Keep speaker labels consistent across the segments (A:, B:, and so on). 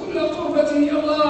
A: كل قربته الله.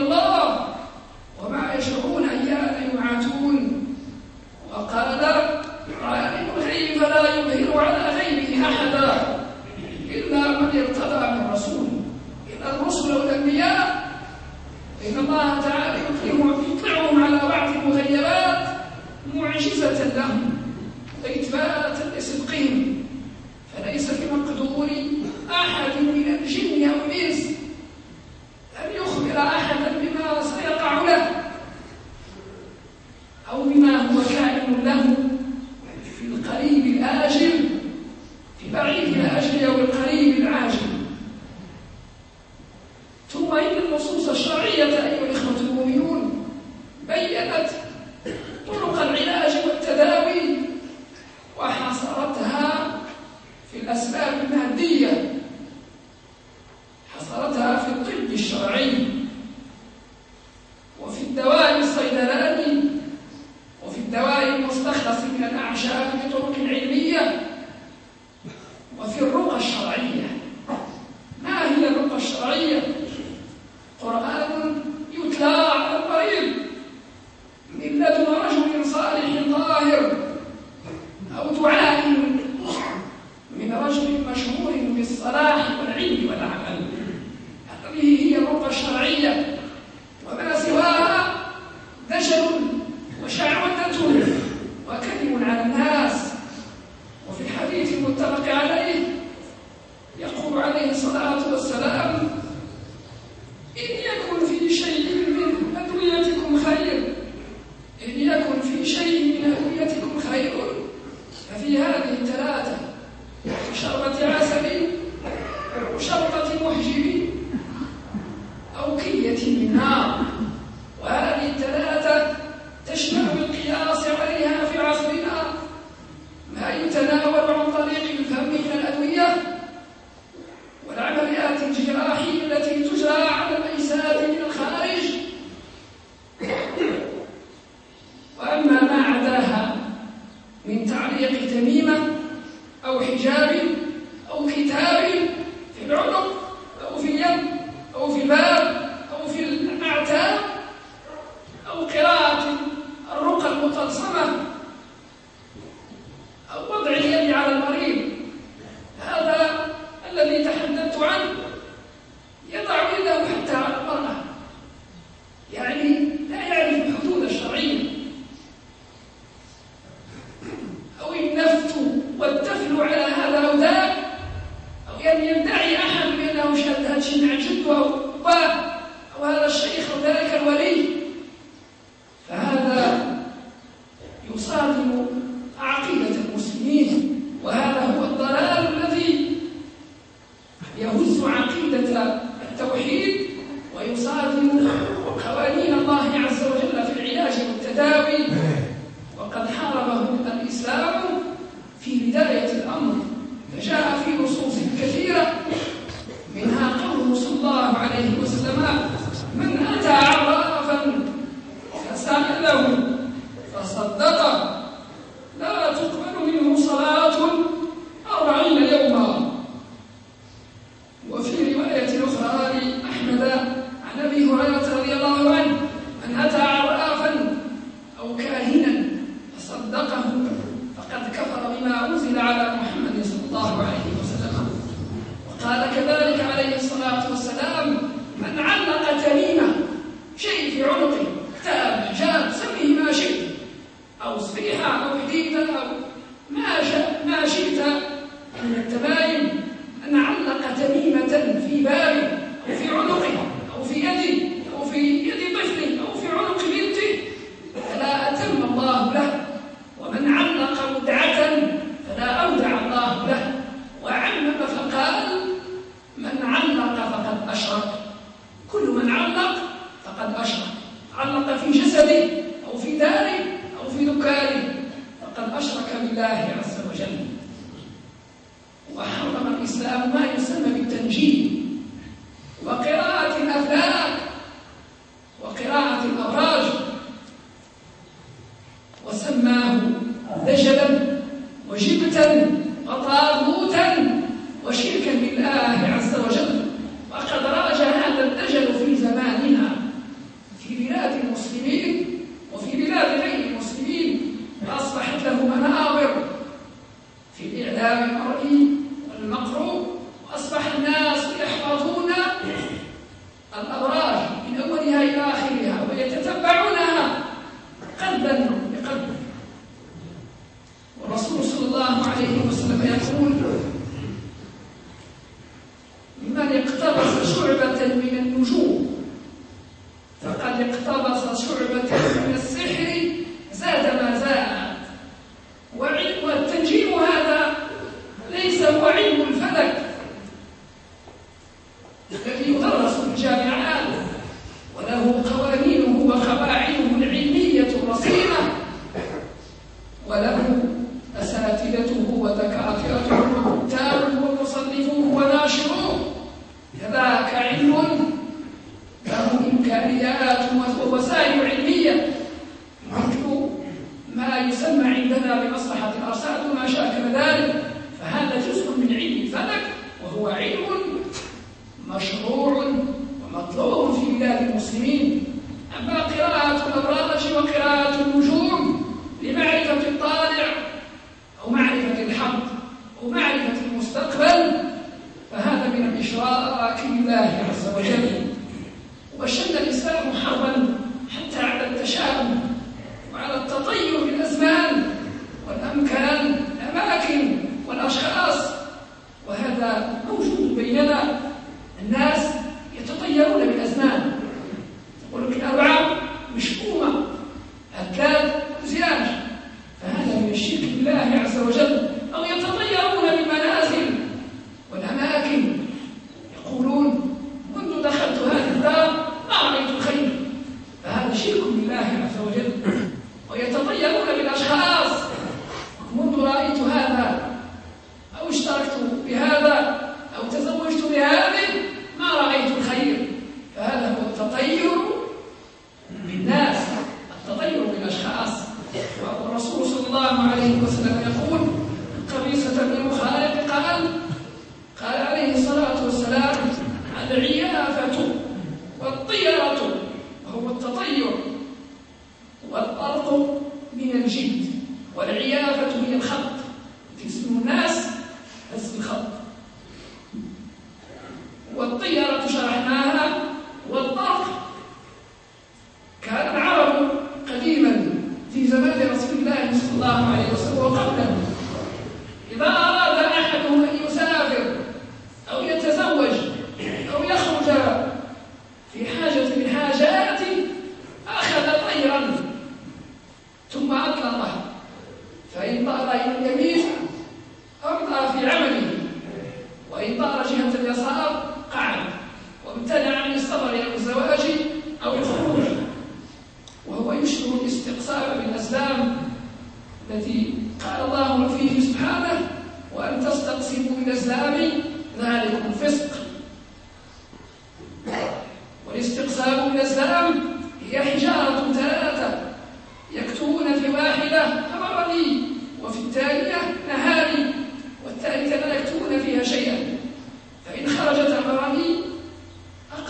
A: الدواء 也挺灵的。دجلا وجبتا وطاغوتا وشركا بالله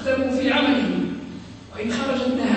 A: أقدموا في عملهم وإن خرجت نهاري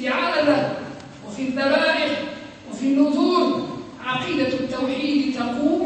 A: في عرضة وفي الذبائح وفي النذور. عقيدة التوحيد تقوم